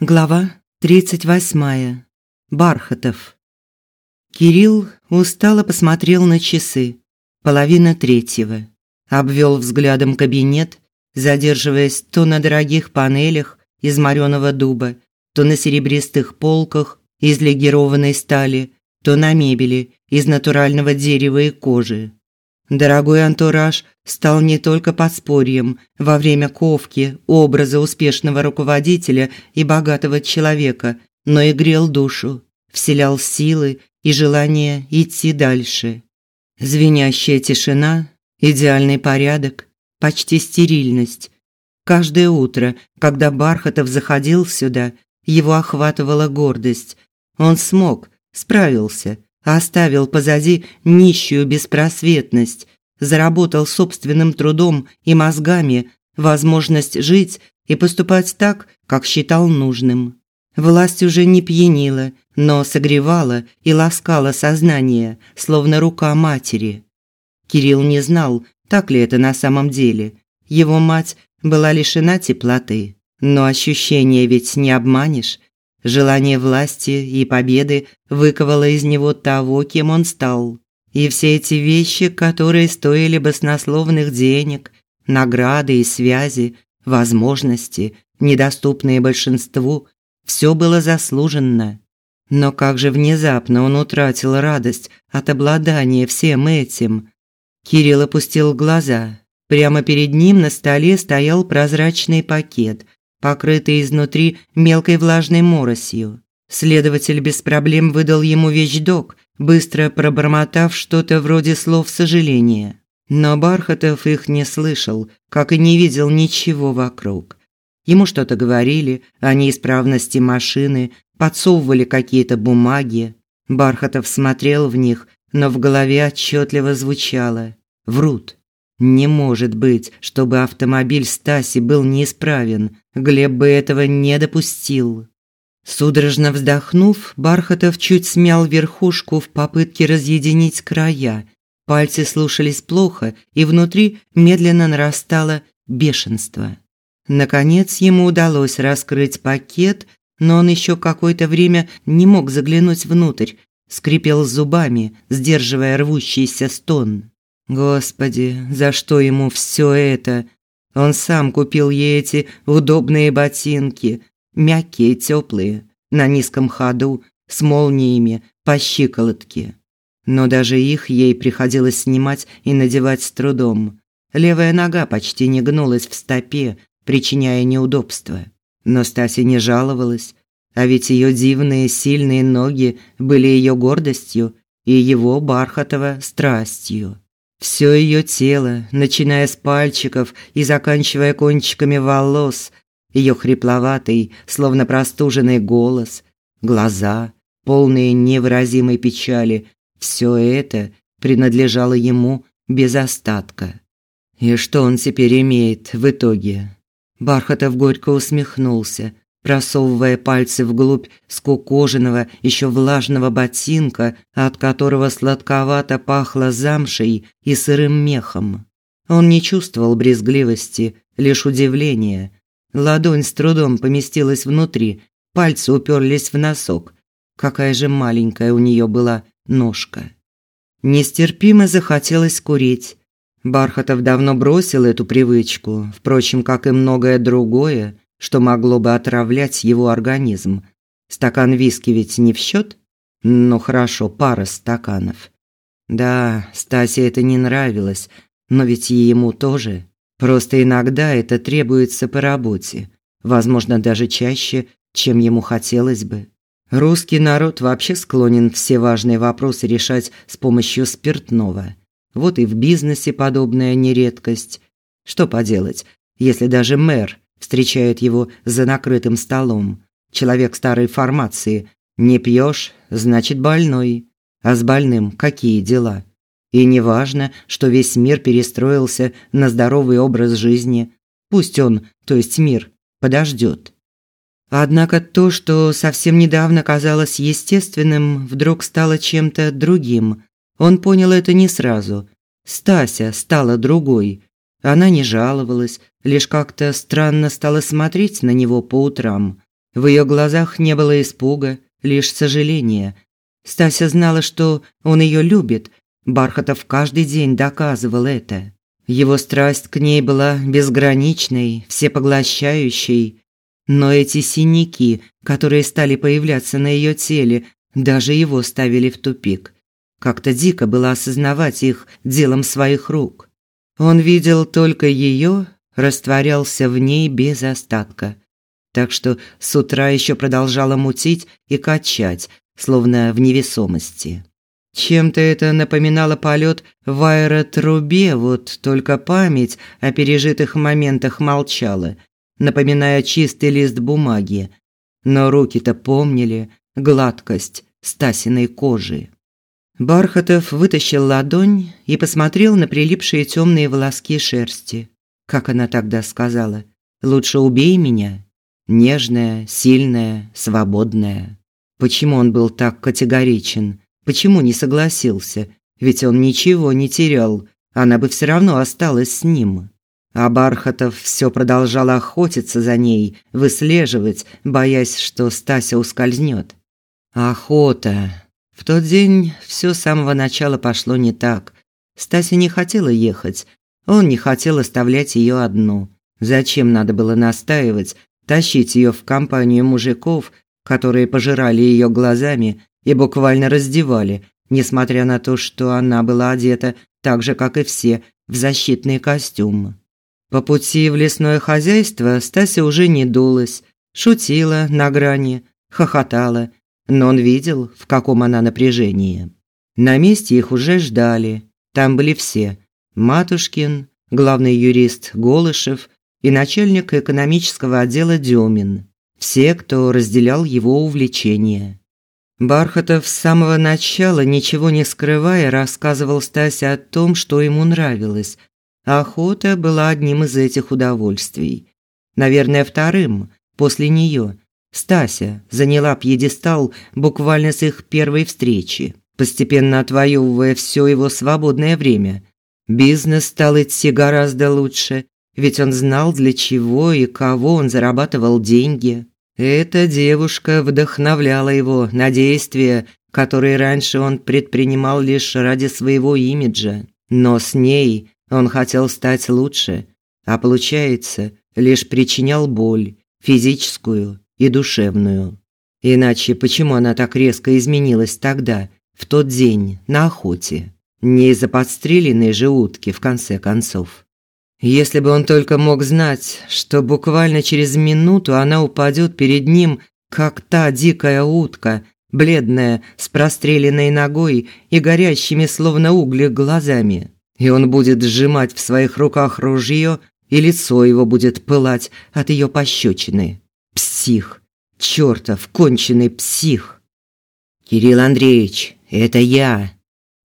Глава 38. Бархатов. Кирилл устало посмотрел на часы. Половина третьего. Обвел взглядом кабинет, задерживаясь то на дорогих панелях из мореного дуба, то на серебристых полках из легированной стали, то на мебели из натурального дерева и кожи. Дорогой антураж стал не только подспорьем во время ковки образа успешного руководителя и богатого человека, но и грел душу, вселял силы и желание идти дальше. Звенящая тишина, идеальный порядок, почти стерильность. Каждое утро, когда Бархатов заходил сюда, его охватывала гордость. Он смог, справился – оставил позади нищую беспросветность, заработал собственным трудом и мозгами возможность жить и поступать так, как считал нужным. Власть уже не пьянила, но согревала и ласкала сознание, словно рука матери. Кирилл не знал, так ли это на самом деле. Его мать была лишена теплоты, но ощущение ведь не обманешь. Желание власти и победы выковало из него того, кем он стал. И все эти вещи, которые стоили баснословных денег, награды и связи, возможности, недоступные большинству, все было заслуженно. Но как же внезапно он утратил радость от обладания всем этим. Кирилл опустил глаза. Прямо перед ним на столе стоял прозрачный пакет – покрытый изнутри мелкой влажной моросью. Следователь без проблем выдал ему вещдок, быстро пробормотав что-то вроде слов сожаления. Но Бархатов их не слышал, как и не видел ничего вокруг. Ему что-то говорили о неисправности машины, подсовывали какие-то бумаги. Бархатов смотрел в них, но в голове отчетливо звучало «Врут». Не может быть, чтобы автомобиль Стаси был неисправен. Глеб бы этого не допустил. Судорожно вздохнув, Бархатов чуть смял верхушку в попытке разъединить края. Пальцы слушались плохо, и внутри медленно нарастало бешенство. Наконец ему удалось раскрыть пакет, но он еще какое-то время не мог заглянуть внутрь, скрипел зубами, сдерживая рвущийся стон. Господи, за что ему все это? Он сам купил ей эти удобные ботинки, мягкие, теплые, на низком ходу, с молниями по щиколотке. Но даже их ей приходилось снимать и надевать с трудом. Левая нога почти не гнулась в стопе, причиняя неудобства. Но Стася не жаловалась, а ведь ее дивные сильные ноги были ее гордостью и его бархатово страстью. Все ее тело, начиная с пальчиков и заканчивая кончиками волос, ее хрипловатый, словно простуженный голос, глаза, полные невыразимой печали, все это принадлежало ему без остатка. И что он теперь имеет в итоге? Бархатов горько усмехнулся, просовывая пальцы вглубь скукоженного, еще влажного ботинка, от которого сладковато пахло замшей и сырым мехом. Он не чувствовал брезгливости, лишь удивление. Ладонь с трудом поместилась внутри, пальцы уперлись в носок. Какая же маленькая у нее была ножка. Нестерпимо захотелось курить. Бархатов давно бросил эту привычку, впрочем, как и многое другое, что могло бы отравлять его организм. Стакан виски ведь не в счет? Ну хорошо, пара стаканов. Да, Стасе это не нравилось, но ведь и ему тоже. Просто иногда это требуется по работе, возможно, даже чаще, чем ему хотелось бы. Русский народ вообще склонен все важные вопросы решать с помощью спиртного. Вот и в бизнесе подобная нередкость. Что поделать, если даже мэр встречает его за накрытым столом. Человек старой формации. Не пьешь, значит больной. А с больным какие дела? И не важно, что весь мир перестроился на здоровый образ жизни. Пусть он, то есть мир, подождет. Однако то, что совсем недавно казалось естественным, вдруг стало чем-то другим. Он понял это не сразу. Стася стала другой. Она не жаловалась, лишь как-то странно стала смотреть на него по утрам. В ее глазах не было испуга, лишь сожаление. Стася знала, что он ее любит. Бархатов каждый день доказывал это. Его страсть к ней была безграничной, всепоглощающей. Но эти синяки, которые стали появляться на ее теле, даже его ставили в тупик. Как-то дико было осознавать их делом своих рук. Он видел только ее, растворялся в ней без остатка. Так что с утра еще продолжала мутить и качать, словно в невесомости. Чем-то это напоминало полет в аэротрубе, вот только память о пережитых моментах молчала, напоминая чистый лист бумаги. Но руки-то помнили гладкость Стасиной кожи. Бархатов вытащил ладонь и посмотрел на прилипшие темные волоски шерсти. Как она тогда сказала: "Лучше убей меня". Нежная, сильная, свободная. Почему он был так категоричен? Почему не согласился? Ведь он ничего не терял. Она бы все равно осталась с ним. А Бархатов все продолжал охотиться за ней, выслеживать, боясь, что Стася ускользнет. Охота. В тот день все с самого начала пошло не так. Стася не хотела ехать. Он не хотел оставлять ее одну. Зачем надо было настаивать, тащить ее в компанию мужиков, которые пожирали ее глазами и буквально раздевали, несмотря на то, что она была одета так же, как и все, в защитный костюм. По пути в лесное хозяйство Стася уже не дулась, шутила на грани, хохотала, но он видел, в каком она напряжении. На месте их уже ждали. Там были все: Матушкин, главный юрист Голышев и начальник экономического отдела Дёмин. Все, кто разделял его увлечения. Бархатов с самого начала, ничего не скрывая, рассказывал Стасе о том, что ему нравилось. Охота была одним из этих удовольствий. Наверное, вторым, после нее. Стася заняла пьедестал буквально с их первой встречи, постепенно отвоевывая все его свободное время. Бизнес стал идти гораздо лучше, ведь он знал, для чего и кого он зарабатывал деньги. Эта девушка вдохновляла его на действия, которые раньше он предпринимал лишь ради своего имиджа. Но с ней он хотел стать лучше, а получается, лишь причинял боль, физическую и душевную. Иначе почему она так резко изменилась тогда, в тот день, на охоте? Не из-за подстреленной же утки, в конце концов. Если бы он только мог знать, что буквально через минуту она упадет перед ним, как та дикая утка, бледная, с простреленной ногой и горящими словно угли глазами. И он будет сжимать в своих руках ружье, и лицо его будет пылать от ее пощечины. Псих. Чёртов, конченый псих. «Кирилл Андреевич, это я!»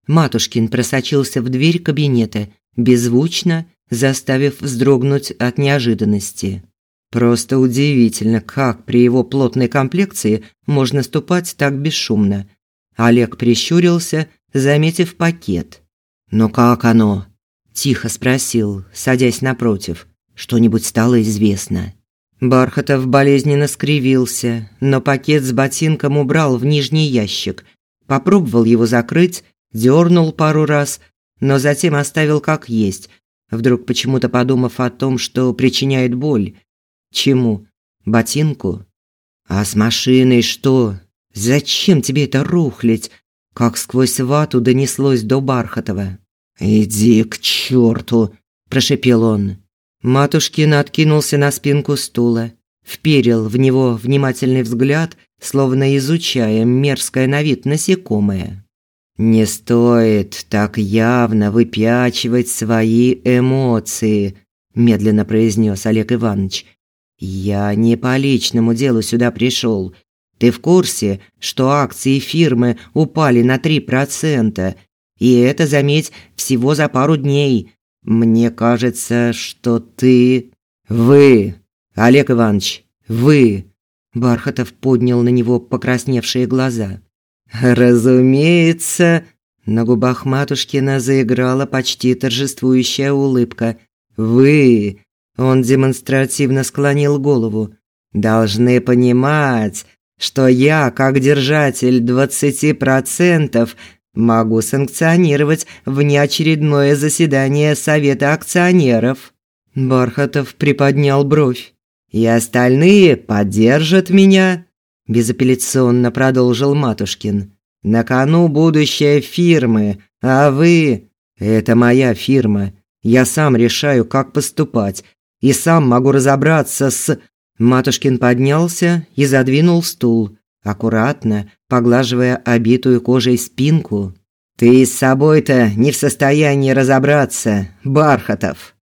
Матушкин просочился в дверь кабинета, беззвучно заставив вздрогнуть от неожиданности. Просто удивительно, как при его плотной комплекции можно ступать так бесшумно. Олег прищурился, заметив пакет. «Но как оно?» – тихо спросил, садясь напротив. «Что-нибудь стало известно?» Бархатов болезненно скривился, но пакет с ботинком убрал в нижний ящик. Попробовал его закрыть, дернул пару раз, но затем оставил как есть, вдруг почему-то подумав о том, что причиняет боль. Чему? Ботинку? А с машиной что? Зачем тебе это рухлить? Как сквозь вату донеслось до Бархатова. «Иди к черту!» – прошепел он. Матушкин откинулся на спинку стула, вперил в него внимательный взгляд, словно изучая мерзкое на вид насекомое. Не стоит так явно выпячивать свои эмоции, медленно произнес Олег Иванович. Я не по личному делу сюда пришел. Ты в курсе, что акции фирмы упали на 3%, и это, заметь, всего за пару дней. Мне кажется, что ты вы, Олег Иванович, вы. Бархатов поднял на него покрасневшие глаза. Разумеется, на губах матушкина заиграла почти торжествующая улыбка. Вы, он демонстративно склонил голову. должны понимать, что я, как держатель 20%, могу санкционировать внеочередное заседание Совета акционеров. Бархатов приподнял бровь. И остальные поддержат меня, безапелляционно продолжил Матушкин. На кону будущее фирмы, а вы это моя фирма. Я сам решаю, как поступать, и сам могу разобраться с Матушкин поднялся и задвинул стул, аккуратно поглаживая обитую кожей спинку. Ты с собой-то не в состоянии разобраться, Бархатов.